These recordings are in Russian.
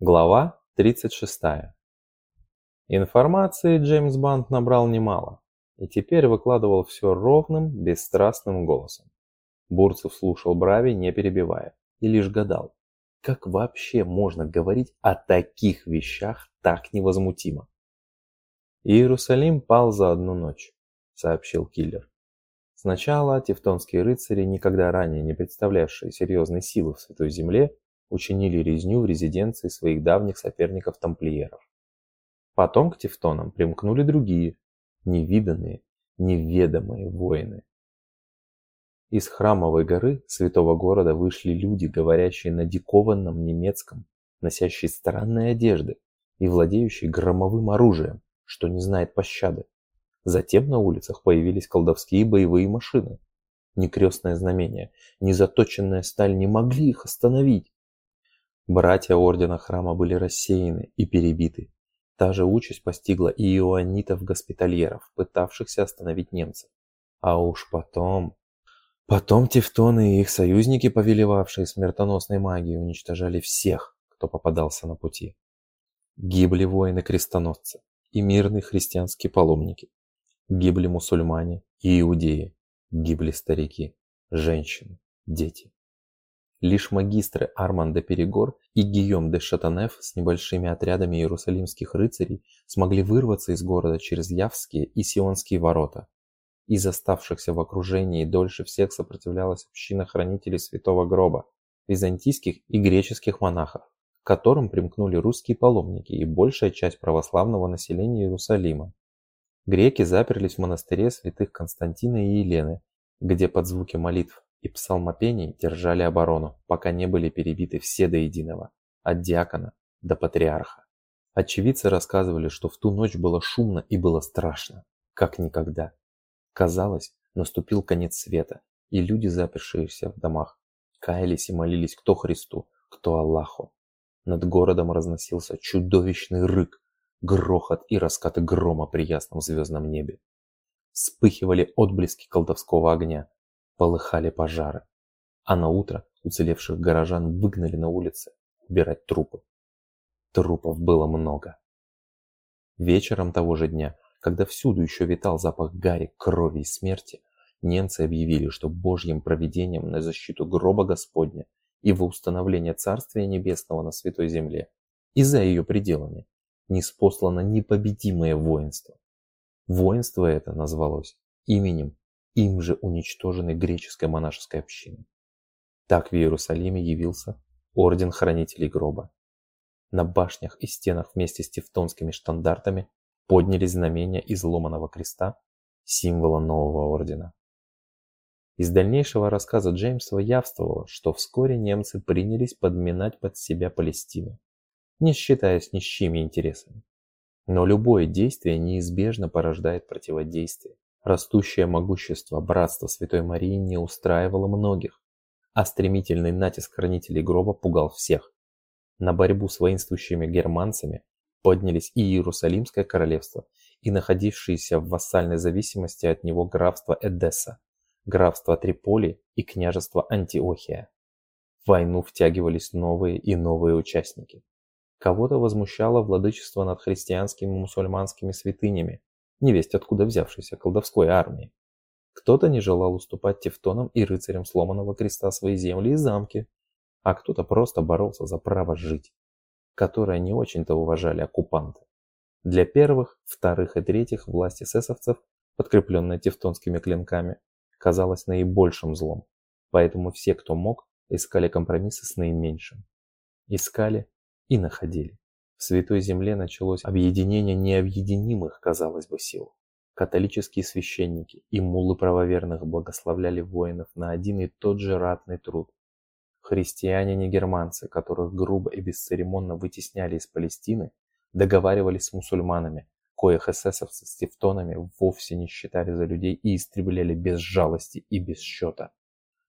Глава 36. Информации Джеймс Бант набрал немало, и теперь выкладывал все ровным, бесстрастным голосом. Бурцев слушал Брави, не перебивая, и лишь гадал, как вообще можно говорить о таких вещах так невозмутимо. «Иерусалим пал за одну ночь», — сообщил киллер. Сначала тевтонские рыцари, никогда ранее не представлявшие серьезной силы в Святой Земле, учинили резню в резиденции своих давних соперников-тамплиеров. Потом к тевтонам примкнули другие, невиданные, неведомые воины. Из храмовой горы святого города вышли люди, говорящие на дикованном немецком, носящие странные одежды и владеющие громовым оружием, что не знает пощады. Затем на улицах появились колдовские боевые машины. Ни крестное знамение, ни заточенная сталь не могли их остановить. Братья Ордена Храма были рассеяны и перебиты. Та же участь постигла и иоаннитов-госпитальеров, пытавшихся остановить немцев. А уж потом... Потом тевтоны и их союзники, повелевавшие смертоносной магией, уничтожали всех, кто попадался на пути. Гибли воины-крестоносцы и мирные христианские паломники. Гибли мусульмане и иудеи. Гибли старики, женщины, дети. Лишь магистры Арман де Перегор и Гийом де Шатанеф с небольшими отрядами иерусалимских рыцарей смогли вырваться из города через Явские и Сионские ворота. Из оставшихся в окружении дольше всех сопротивлялась община хранителей Святого Гроба, византийских и греческих монахов, к которым примкнули русские паломники и большая часть православного населения Иерусалима. Греки заперлись в монастыре святых Константина и Елены, где под звуки молитв и псалмопений держали оборону, пока не были перебиты все до единого, от диакона до патриарха. Очевидцы рассказывали, что в ту ночь было шумно и было страшно, как никогда. Казалось, наступил конец света, и люди, запершиеся в домах, каялись и молились кто Христу, кто Аллаху. Над городом разносился чудовищный рык, грохот и раскаты грома при ясном звездном небе. Вспыхивали отблески колдовского огня, полыхали пожары, а на утро уцелевших горожан выгнали на улицы убирать трупы. Трупов было много. Вечером того же дня, когда всюду еще витал запах гари, крови и смерти, немцы объявили, что Божьим провидением на защиту гроба Господня и во установление Царствия Небесного на Святой Земле и за ее пределами неспослано непобедимое воинство. Воинство это назвалось именем им же уничтоженной греческой монашеской общины. Так в Иерусалиме явился Орден Хранителей Гроба. На башнях и стенах вместе с тевтонскими штандартами поднялись знамения изломанного креста, символа нового ордена. Из дальнейшего рассказа Джеймса явствовало, что вскоре немцы принялись подминать под себя Палестину, не считаясь ни с чьими интересами. Но любое действие неизбежно порождает противодействие. Растущее могущество братства Святой Марии не устраивало многих, а стремительный натиск хранителей гроба пугал всех. На борьбу с воинствующими германцами поднялись и Иерусалимское королевство, и находившиеся в вассальной зависимости от него графство Эдесса, графство Триполи и княжество Антиохия. В войну втягивались новые и новые участники. Кого-то возмущало владычество над христианскими и мусульманскими святынями, невесть откуда взявшейся колдовской армии. Кто-то не желал уступать тевтонам и рыцарям сломанного креста свои земли и замки, а кто-то просто боролся за право жить, которое не очень-то уважали оккупанты. Для первых, вторых и третьих власть эсэсовцев, подкрепленная тевтонскими клинками, казалась наибольшим злом, поэтому все, кто мог, искали компромиссы с наименьшим. Искали и находили. В Святой Земле началось объединение необъединимых, казалось бы, сил. Католические священники и муллы правоверных благословляли воинов на один и тот же ратный труд. Христиане-не-германцы, которых грубо и бесцеремонно вытесняли из Палестины, договаривались с мусульманами, коих эсэсовцы с тевтонами вовсе не считали за людей и истребляли без жалости и без счета.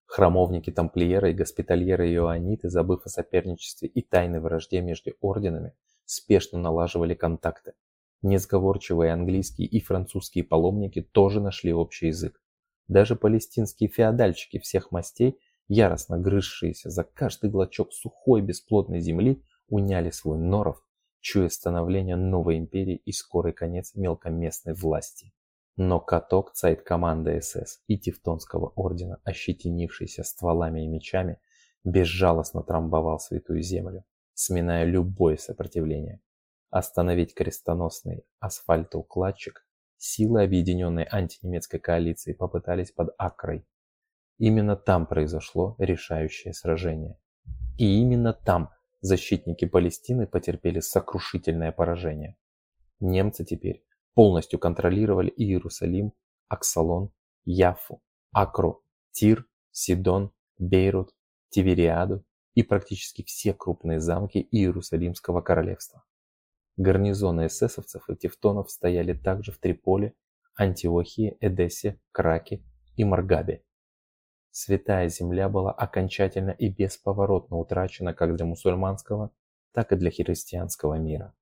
Храмовники тамплиеры и госпитальеры иоанниты, забыв о соперничестве и тайной вражде между орденами, спешно налаживали контакты. Несговорчивые английские и французские паломники тоже нашли общий язык. Даже палестинские феодальчики всех мастей, яростно грызшиеся за каждый глоток сухой бесплодной земли, уняли свой норов, чуя становление новой империи и скорый конец мелкоместной власти. Но каток цайт команды СС и Тевтонского ордена, ощетинившийся стволами и мечами, безжалостно трамбовал святую землю, сминая любое сопротивление. Остановить крестоносный асфальтоукладчик силы объединенной антинемецкой коалиции попытались под Акрой. Именно там произошло решающее сражение. И именно там защитники Палестины потерпели сокрушительное поражение. Немцы теперь полностью контролировали Иерусалим, Аксалон, Яфу, Акру, Тир, Сидон, Бейрут, Тивериаду и практически все крупные замки Иерусалимского королевства. Гарнизоны эсэсовцев и тевтонов стояли также в Триполи, Антиохии, Эдессе, Краке и Маргабе. Святая земля была окончательно и бесповоротно утрачена как для мусульманского, так и для христианского мира.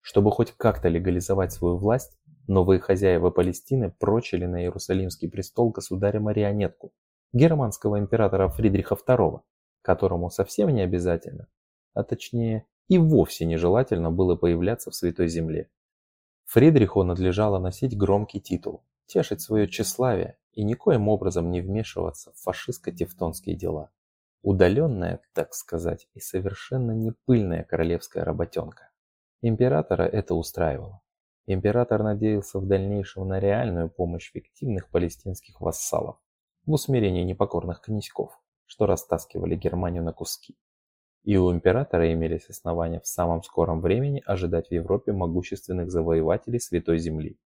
Чтобы хоть как-то легализовать свою власть, новые хозяева Палестины прочили на Иерусалимский престол государя-марионетку, германского императора Фридриха II, которому совсем не обязательно, а точнее и вовсе нежелательно было появляться в Святой Земле. Фридриху надлежало носить громкий титул, тешить свое тщеславие и никоим образом не вмешиваться в фашистско-тевтонские дела. Удаленная, так сказать, и совершенно не пыльная королевская работенка. Императора это устраивало. Император надеялся в дальнейшем на реальную помощь фиктивных палестинских вассалов в усмирении непокорных князьков, что растаскивали Германию на куски и у императора имелись основания в самом скором времени ожидать в Европе могущественных завоевателей Святой Земли.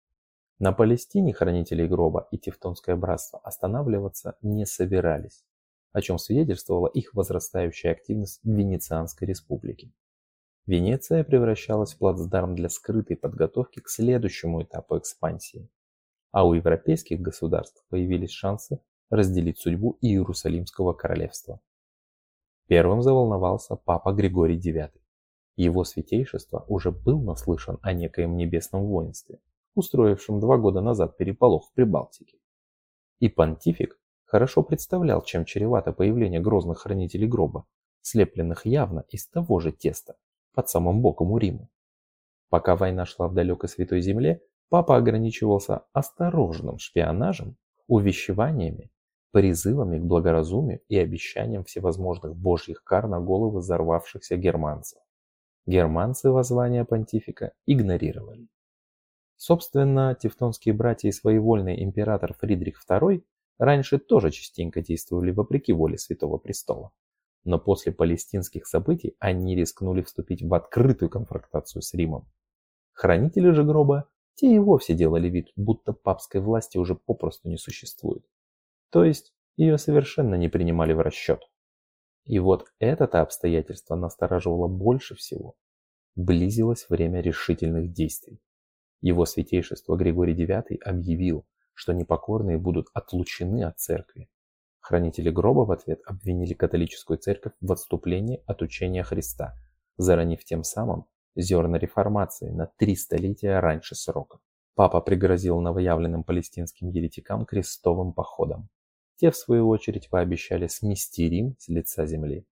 На Палестине хранители гроба и Тевтонское братство останавливаться не собирались, о чем свидетельствовала их возрастающая активность в Венецианской республике. Венеция превращалась в плацдарм для скрытой подготовки к следующему этапу экспансии, а у европейских государств появились шансы разделить судьбу Иерусалимского королевства. Первым заволновался папа Григорий IX. Его святейшество уже был наслышан о некоем небесном воинстве, устроившем два года назад переполох в Прибалтике. И понтифик хорошо представлял, чем чревато появление грозных хранителей гроба, слепленных явно из того же теста, под самым боком у Рима. Пока война шла в далекой Святой Земле, папа ограничивался осторожным шпионажем, увещеваниями призывами к благоразумию и обещанием всевозможных божьих кар на головы взорвавшихся германцев. Германцы воззвания понтифика игнорировали. Собственно, тевтонские братья и своевольный император Фридрих II раньше тоже частенько действовали вопреки воле Святого Престола. Но после палестинских событий они рискнули вступить в открытую конфронтацию с Римом. Хранители же гроба, те и вовсе делали вид, будто папской власти уже попросту не существует. То есть ее совершенно не принимали в расчет. И вот это-то обстоятельство настораживало больше всего. Близилось время решительных действий. Его святейшество Григорий IX объявил, что непокорные будут отлучены от церкви. Хранители гроба в ответ обвинили католическую церковь в отступлении от учения Христа, заронив тем самым зерна реформации на три столетия раньше срока. Папа пригрозил новоявленным палестинским еретикам крестовым походом. Те, в свою очередь, пообещали смести Рим с лица земли.